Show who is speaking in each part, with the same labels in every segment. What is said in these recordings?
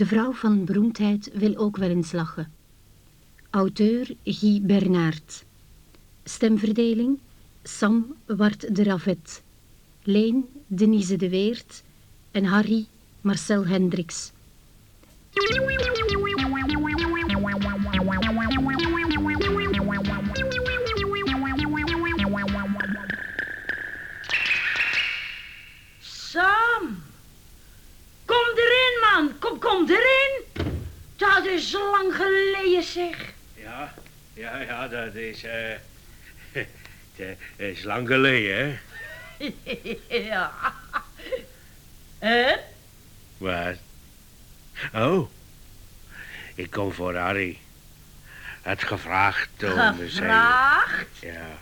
Speaker 1: De vrouw van beroemdheid wil ook wel eens lachen. Auteur Guy Bernard. Stemverdeling Sam Wart de Ravet. Leen Denise de Weert en Harry Marcel Hendricks.
Speaker 2: Dat is lang geleden, zeg.
Speaker 3: Ja, ja, ja, dat is, eh... dat is lang geleden, hè?
Speaker 2: ja. Hè?
Speaker 3: Wat? Oh, ik kom voor Harry. Het gevraagd om zijn...
Speaker 2: Gevraagd?
Speaker 3: Ja.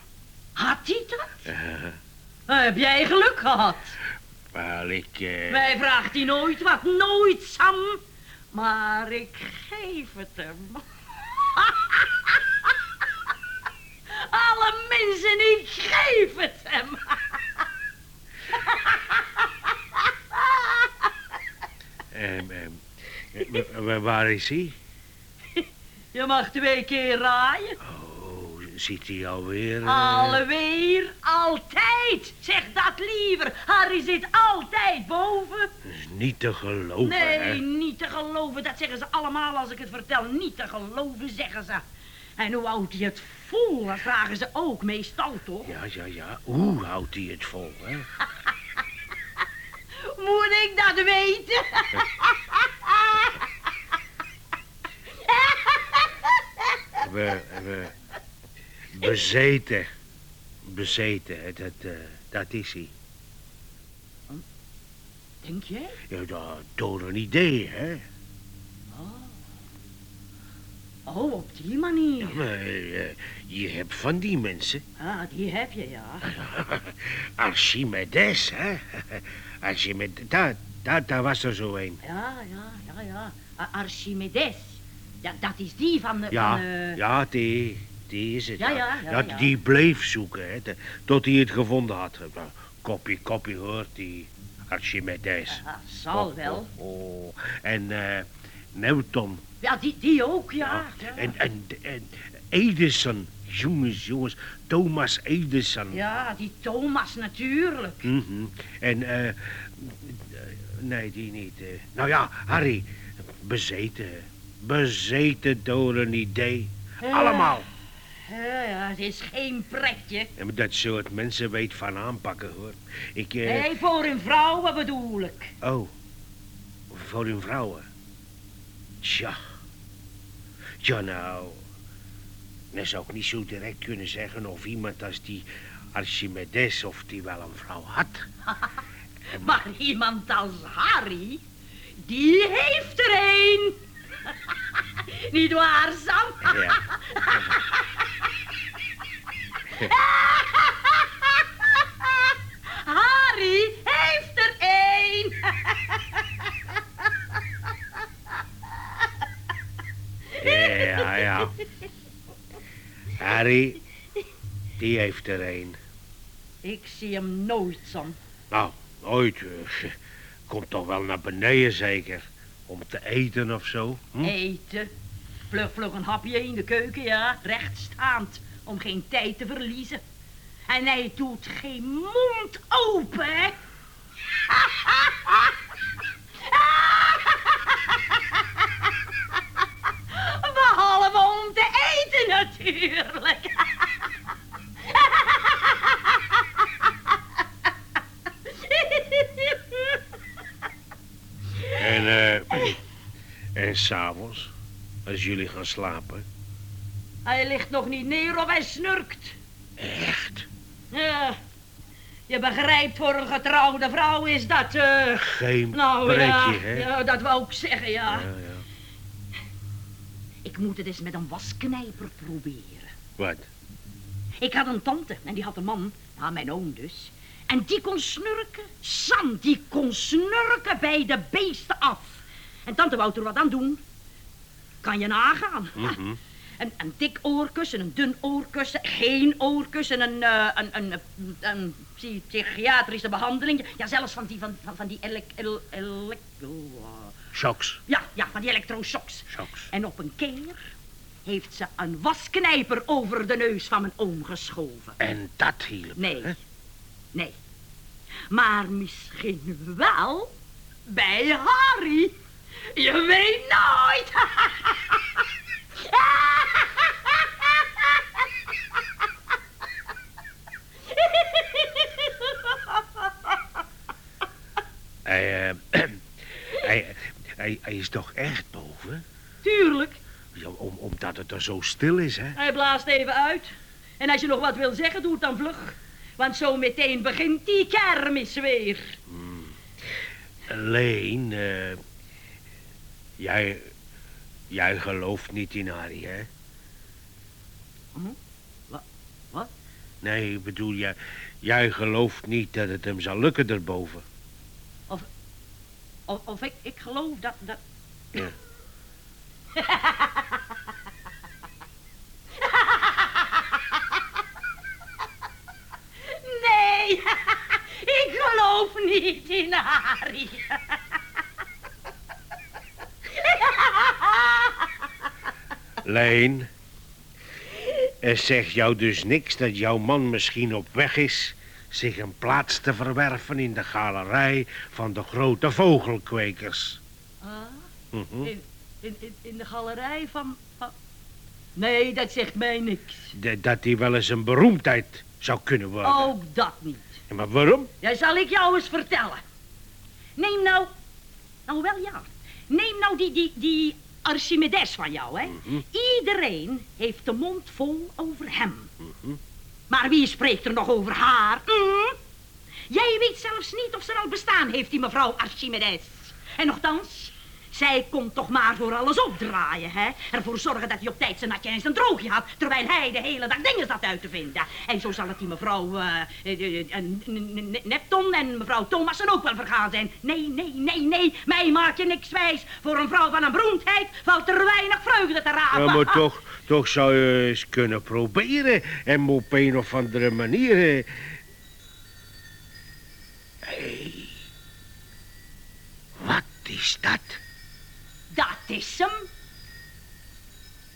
Speaker 2: Had hij dat?
Speaker 3: eh,
Speaker 2: Heb jij geluk gehad?
Speaker 3: wel, ik... eh,
Speaker 2: Mij vraagt hij nooit wat, nooit, Sam. Maar ik geef het hem. Alle mensen, ik geef het hem.
Speaker 3: wa- waar is hij?
Speaker 2: Je mag twee keer raaien.
Speaker 3: Oh, ziet hij alweer? eh,
Speaker 2: Alweer, altijd. Zeg dat liever. Harry zit altijd boven.
Speaker 3: dat is niet te geloven,
Speaker 2: Nee,
Speaker 3: hè?
Speaker 2: niet te geloven. Dat zeggen ze allemaal als ik het vertel. Niet te geloven, zeggen ze. En hoe houdt hij het vol? Dat vragen ze ook meestal, toch?
Speaker 3: Ja, ja, ja. Hoe houdt hij het vol, hè?
Speaker 2: Moet ik dat weten?
Speaker 3: We, we... Bezeten. Bezeten, hè, dat, eh, dat is hij.
Speaker 2: Denk jij?
Speaker 3: Ja, dat, door een idee, hè?
Speaker 2: Oh, op die manier.
Speaker 3: Maar, eh, je hebt van die mensen...
Speaker 2: Ah, die heb je, ja.
Speaker 3: Archimedes, hè? Archimedes, dat, dat, dat was er zo een.
Speaker 2: Ja, ja, ja, ja. Archimedes. Ja, dat is die van de...
Speaker 3: Ja,
Speaker 2: van,
Speaker 3: ja, die, die is het.
Speaker 2: Ja, ja, ja,
Speaker 3: Dat-
Speaker 2: ja.
Speaker 3: Die bleef zoeken, hè, de- tot hij het gevonden had. Kopie, kopie hoort, die Archimedes.
Speaker 2: zal
Speaker 3: Oh,
Speaker 2: wel.
Speaker 3: oh, oh. En eh Newton.
Speaker 2: Ja, die, die ook, ja.
Speaker 3: En, en, en Edison. Jongens, jongens. Thomas Edison.
Speaker 2: Ja, die Thomas natuurlijk.
Speaker 3: Mhm. En, eh... nee, die niet. eh. Nou ja, Harry. Bezeten. Bezeten door een idee. Allemaal.
Speaker 2: Ja, ja, het is geen pretje.
Speaker 3: En met dat soort mensen weet van aanpakken, hoor. Ik, eh...
Speaker 2: Nee, voor een vrouw, wat bedoel ik?
Speaker 3: Oh, voor hun vrouwen. Tja. Ja, nou... Dan zou ik niet zo direct kunnen zeggen of iemand als die Archimedes... of die wel een vrouw had.
Speaker 2: Maar iemand als Harry, die heeft er een. Niet waar, Sam?
Speaker 3: Ja.
Speaker 2: Harry heeft er een.
Speaker 3: Ja, ja. Harry, die heeft er een.
Speaker 2: Ik zie hem nooit, Sam.
Speaker 3: Nou, ooit. eh, Komt toch wel naar beneden zeker. Om te eten of zo. Hm?
Speaker 2: Eten. Vlug, vlug een hapje in de keuken, ja. Rechtstaand, om geen tijd te verliezen. En hij doet geen mond open, hè. Behalve om te eten, natuurlijk.
Speaker 3: En, eh... en s'avonds, als jullie gaan slapen.
Speaker 2: Hij ligt nog niet neer of hij snurkt.
Speaker 3: Echt?
Speaker 2: Ja, je begrijpt, voor een getrouwde vrouw is dat, eh...
Speaker 3: Geen
Speaker 2: Nou
Speaker 3: pretje,
Speaker 2: ja,
Speaker 3: hè?
Speaker 2: ja, dat wou ik zeggen, ja.
Speaker 3: Ja, ja.
Speaker 2: Ik moet het eens met een wasknijper proberen.
Speaker 3: Wat?
Speaker 2: Ik had een tante en die had een man, nou, mijn oom dus. En die kon snurken. Sam, die kon snurken bij de beesten af. En tante wou er wat aan doen. Kan je nagaan.
Speaker 3: Mhm.
Speaker 2: Een, een dik oorkussen, een dun oorkussen, geen oorkussen, een, eh, een, een, een, een psy- psychiatrische behandeling. Ja, zelfs van die, van, van, van die elek, el, elek, oh,
Speaker 3: Shocks.
Speaker 2: Ja, ja, van die elektroshocks.
Speaker 3: Shocks.
Speaker 2: En op een keer heeft ze een wasknijper over de neus van mijn oom geschoven.
Speaker 3: En dat hielp.
Speaker 2: Nee,
Speaker 3: hè?
Speaker 2: nee. Maar misschien wel bij Harry. Je weet nooit.
Speaker 3: Hij, eh, hij, hij, hij is toch echt boven?
Speaker 2: Tuurlijk,
Speaker 3: Ja, om, omdat het er zo stil is, hè?
Speaker 2: hij blaast even uit. En als je nog wat wil zeggen, doe het dan vlug. Want zo meteen begint die kermis weer.
Speaker 3: Leen, eh, jij, jij gelooft niet in Harry, hè?
Speaker 2: Hm? Wa- wat?
Speaker 3: Nee, ik bedoel, jij, jij gelooft niet dat het hem zal lukken erboven.
Speaker 2: Of, of ik, ik geloof dat... dat...
Speaker 3: Ja.
Speaker 2: Nee, ik geloof niet in Harry.
Speaker 3: Leen, er zegt jou dus niks dat jouw man misschien op weg is... zich een plaats te verwerven in de galerij van de grote vogelkwekers.
Speaker 2: Ah,
Speaker 3: Mhm.
Speaker 2: in, in, in, in de galerij van, van... Nee, dat zegt mij niks.
Speaker 3: Dat- Dat hij wel eens een beroemdheid zou kunnen worden.
Speaker 2: Ook dat niet.
Speaker 3: Ja, Maar waarom?
Speaker 2: Ja, zal ik jou eens vertellen. Neem nou... Nou wel ja. Neem nou die, die, die Archimedes van jou, hè.
Speaker 3: Mhm.
Speaker 2: Iedereen heeft de mond vol over hem.
Speaker 3: Mhm.
Speaker 2: Maar wie spreekt er nog over haar? hm? Jij weet zelfs niet of ze al bestaan heeft, die mevrouw Archimedes. En nogthans, zij komt toch maar voor alles opdraaien, hè? Ervoor zorgen dat hij op tijd zijn natje en zijn droogje had, terwijl hij de hele dag dingen zat uit te vinden. En zo zal het die mevrouw eh, eh, eh, Nepton en mevrouw Thomassen ook wel vergaan zijn. Nee, nee, nee, nee, mij maak je niks wijs. Voor een vrouw van een beroemdheid valt er weinig vreugde te rapen.
Speaker 3: Ja, maar toch, toch zou je eens kunnen proberen. En op een of andere manier... Hé. Wat is dat?
Speaker 2: Dat is hem.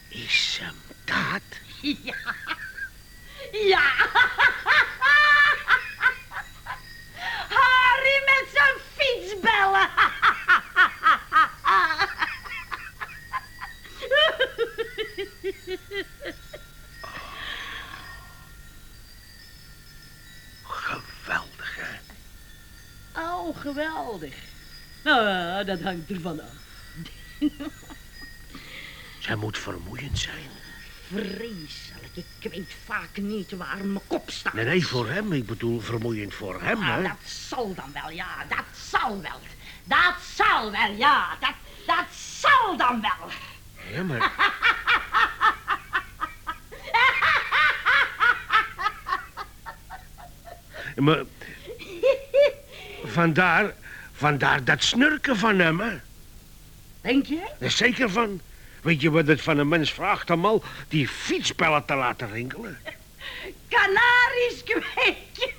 Speaker 3: Is hem dat?
Speaker 2: Ja. Ja. Harry met zijn fietsbellen.
Speaker 3: Geweldig?
Speaker 2: Oh, geweldig. Nou, dat hangt ervan af.
Speaker 3: Zij moet vermoeiend zijn.
Speaker 2: Vreselijk. Ik weet vaak niet waar mijn kop staat.
Speaker 3: Nee, nee, voor hem. Ik bedoel, vermoeiend voor hem,
Speaker 2: Ah,
Speaker 3: hè?
Speaker 2: dat zal dan wel, ja. Dat zal wel. Dat zal wel, ja. Dat, dat zal dan wel.
Speaker 3: Ja, maar... maar... Vandaar, vandaar dat snurken van hem, hè?
Speaker 2: Denk?
Speaker 3: Er is zeker van. Weet je wat het van een mens vraagt om al die fietsbellen te laten rinkelen?
Speaker 2: Canarisch kweekje.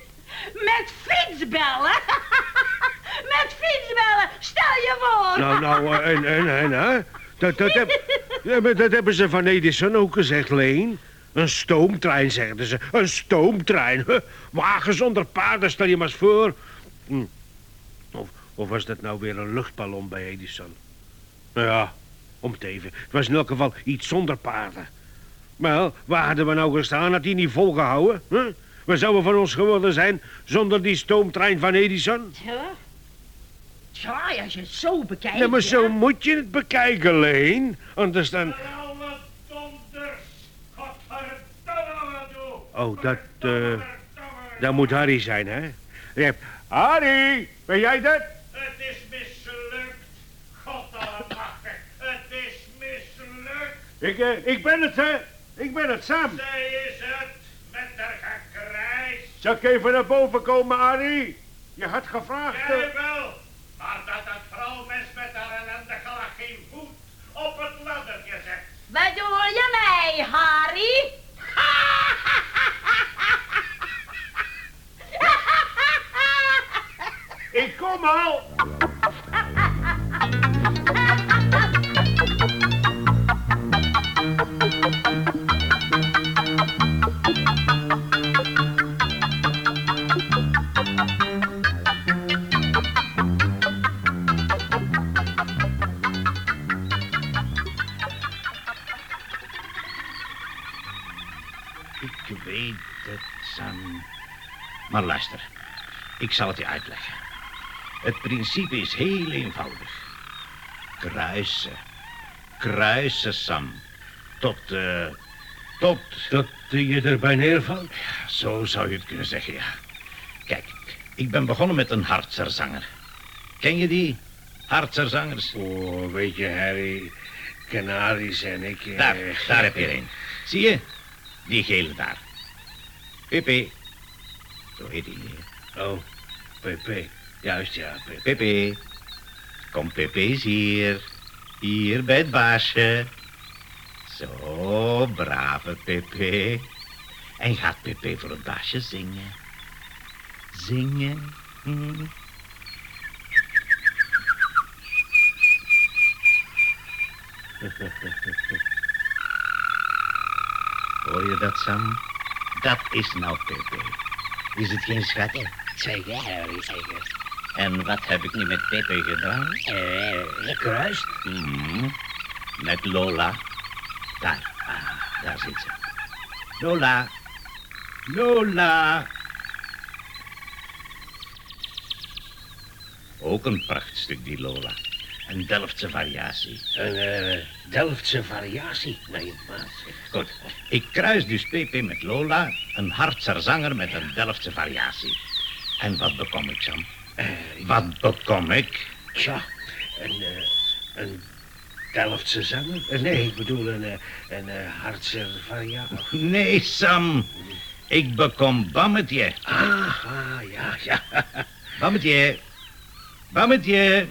Speaker 2: Met fietsbellen. Met fietsbellen. Stel je voor.
Speaker 3: Nou, nou, eh, en, en, en, hè? Dat, dat, heb, ja, maar dat hebben ze van Edison ook gezegd, Leen. Een stoomtrein, zeiden ze. Een stoomtrein. Huh? Wagen zonder paarden, stel je maar eens voor. Hm. Of, of was dat nou weer een luchtballon bij Edison? Nou ja, om het even. Het was in elk geval iets zonder paarden. Wel, waar hadden we nou gestaan? Had die niet volgehouden? Huh? Wat zouden we van ons geworden zijn zonder die stoomtrein van Edison?
Speaker 2: Ja. Tja, als je het zo bekijkt.
Speaker 3: Ja, maar
Speaker 2: ja.
Speaker 3: zo moet je het bekijken, Leen. Anders dan...
Speaker 4: Doe!
Speaker 3: Oh, dat, eh, dat moet Harry zijn, hè? Harry, ben jij dat?
Speaker 4: Het is mislukt! God allemachtig, het is mislukt!
Speaker 3: Ik, eh, ik ben het, hè? Ik ben het, Sam.
Speaker 4: Zij is het, met haar gekrijs!
Speaker 3: Zal ik even naar boven komen, Harry? Je had gevraagd... eh,
Speaker 4: Jij wel, maar dat het vrouwmens met haar ellendige lach geen voet op het laddertje zet.
Speaker 2: Bedoel je mij, Harry?
Speaker 3: Ik kom al.
Speaker 5: Ik weet het, Sam. Maar luister, ik zal het je uitleggen. Het principe is heel eenvoudig. Kruisen. Kruisen, Sam. Tot, de.
Speaker 3: Dat je erbij neervalt?
Speaker 5: Zo zou je het kunnen zeggen, ja. Kijk, ik ben begonnen met een hartzerzanger. Ken je die? Hartzerzangers?
Speaker 3: Oh, weet je, Harry, Canaries en ik... eh,
Speaker 5: Daar, daar heb je een. Zie je? Die gele daar. Pepe. Zo heet hij.
Speaker 3: Oh, PP. Juist, ja, PP.
Speaker 5: Pepe. Kom, Pepe is hier. Hier bij het baasje. Zo, brave Pepe. En gaat Pepe voor het baasje zingen. Zingen. Hm. Hoor je dat, Sam? Dat is nou Pepe. Is het geen schat?
Speaker 3: Zeker, Harry, zeker.
Speaker 5: En wat heb ik nu met Pepe gedaan?
Speaker 3: Eh, gekruist?
Speaker 5: Mhm. Met Lola. Daar, ah, daar zit ze. Lola. Lola. Ook een prachtstuk, die Lola. Een Delftse variatie.
Speaker 3: Een eh, Delftse variatie. Nee, maar...
Speaker 5: Goed, ik kruis dus Pepe met Lola, een Hartser zanger met een Delftse variatie. En wat bekom ik, Sam?
Speaker 3: eh,
Speaker 5: Wat bekom ik?
Speaker 3: Tja, een, eh, een Delftse zanger? Eh, nee, ik bedoel een, eh, een eh, Hartse variatie.
Speaker 5: Nee, Sam. Ik bekom Bammetje.
Speaker 3: Ah, ah, ja, ja.
Speaker 5: Bammetje. Bammetje.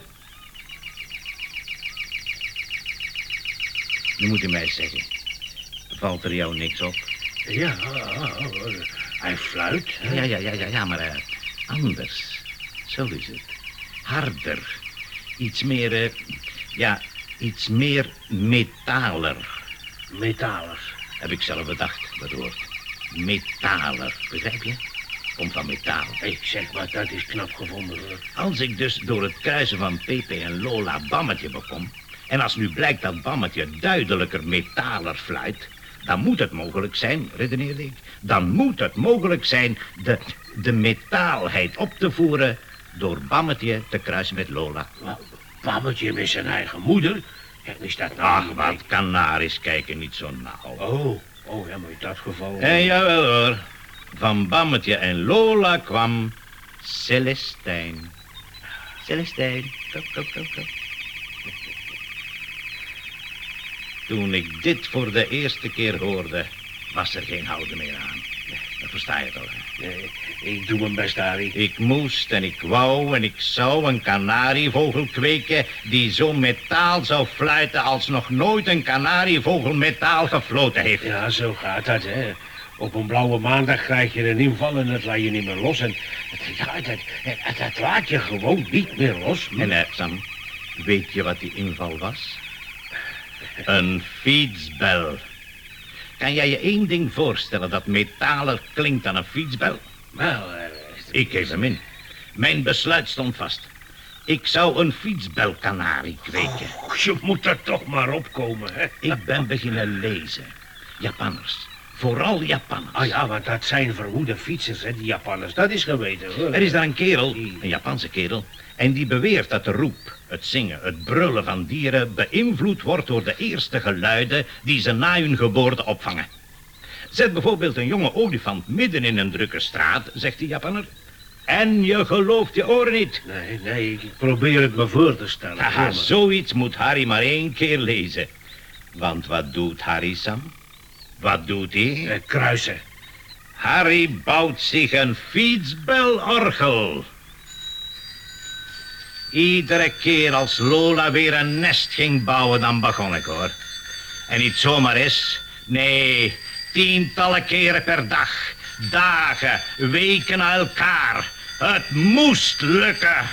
Speaker 5: Nu moet u mij zeggen. Valt er jou niks op?
Speaker 3: Ja, ah, ah, hij fluit. hè?
Speaker 5: Ja, ja, ja, ja, ja maar eh, anders. Zo is het. Harder. Iets meer, eh, ja, iets meer metaler.
Speaker 3: Metaler.
Speaker 5: Heb ik zelf bedacht, dat woord. Metaler, begrijp je? Komt van metaal.
Speaker 3: Ik zeg maar, dat is knap gevonden hoor.
Speaker 5: Als ik dus door het kruisen van Pepe en Lola Bammetje bekom... en als nu blijkt dat Bammetje duidelijker metaler fluit... dan moet het mogelijk zijn, redeneerde ik... dan moet het mogelijk zijn de, de metaalheid op te voeren... door Bammetje te kruisen met Lola.
Speaker 3: Bammetje met zijn eigen moeder? Ja, is dat nou
Speaker 5: Ach, wat kanaries kijken niet zo nauw.
Speaker 3: Oh, oh, ja, maar in dat geval...
Speaker 5: En jawel hoor, van Bammetje en Lola kwam Celestijn. Celestijn, kom, kom, kom, kom. Toen ik dit voor de eerste keer hoorde, was er geen houden meer aan. Dat versta je toch?
Speaker 3: Nee, ik doe mijn best, Harry.
Speaker 5: Ik moest en ik wou en ik zou een kanarievogel kweken... die zo metaal zou fluiten als nog nooit een kanarievogel metaal gefloten heeft.
Speaker 3: Ja, zo gaat dat, hè. Op een blauwe maandag krijg je een inval en het laat je niet meer los. En het, dat, dat laat je gewoon niet meer los.
Speaker 5: En eh, Sam, weet je wat die inval was? Een fietsbel. Kan jij je één ding voorstellen dat metaler klinkt dan een fietsbel?
Speaker 3: Wel, eh,
Speaker 5: Ik geef hem in. Mijn besluit stond vast. Ik zou een fietsbelkanarie kweken.
Speaker 3: och, je moet er toch maar opkomen, hè.
Speaker 5: Ik ben beginnen lezen. Japanners. Vooral Japanners.
Speaker 3: Ah ja, want dat zijn verwoede fietsers, hè, die Japanners. Dat is geweten, hoor.
Speaker 5: Er is daar een kerel, een Japanse kerel, en die beweert dat de roep, het zingen, het brullen van dieren beïnvloed wordt door de eerste geluiden die ze na hun geboorte opvangen. Zet bijvoorbeeld een jonge olifant midden in een drukke straat, zegt die Japanner, en je gelooft je oren niet.
Speaker 3: Nee, nee, ik probeer het me voor te stellen.
Speaker 5: Haha, zoiets moet Harry maar één keer lezen. Want wat doet Harry, Sam? Wat doet hij?
Speaker 3: Kruisen.
Speaker 5: Harry bouwt zich een fietsbelorgel. Iedere keer als Lola weer een nest ging bouwen, dan begon ik hoor. En niet zomaar eens, nee, tientallen keren per dag. Dagen, weken na elkaar. Het moest lukken.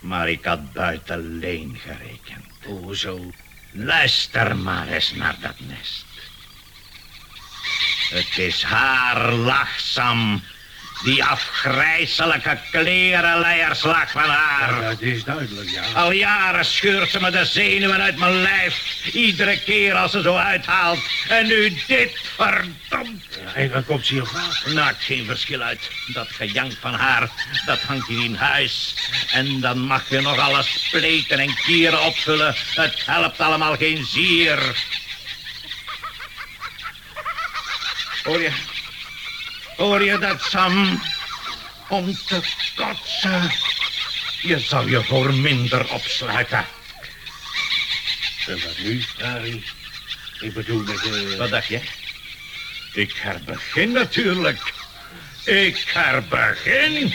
Speaker 5: Maar ik had buiten leen gerekend.
Speaker 3: Hoezo?
Speaker 5: Luister maar eens naar dat nest. Het is haar lach, Sam. Die afgrijzelijke klerenleierslag van haar.
Speaker 3: Ja, dat is duidelijk, ja.
Speaker 5: Al jaren scheurt ze me de zenuwen uit mijn lijf. Iedere keer als ze zo uithaalt. En nu dit, verdomd.
Speaker 3: Ja, En dan komt ze hier.
Speaker 5: Maakt geen verschil uit. Dat gejank van haar, dat hangt hier in huis. En dan mag je nog alles spleten en kieren opvullen. Het helpt allemaal geen zier. Hoor je? Hoor je dat, Sam? Om te kotsen. Je zou je voor minder opsluiten.
Speaker 3: En wat nu, Harry? Ik bedoel met de...
Speaker 5: Wat dacht je? Ik herbegin natuurlijk. Ik herbegin.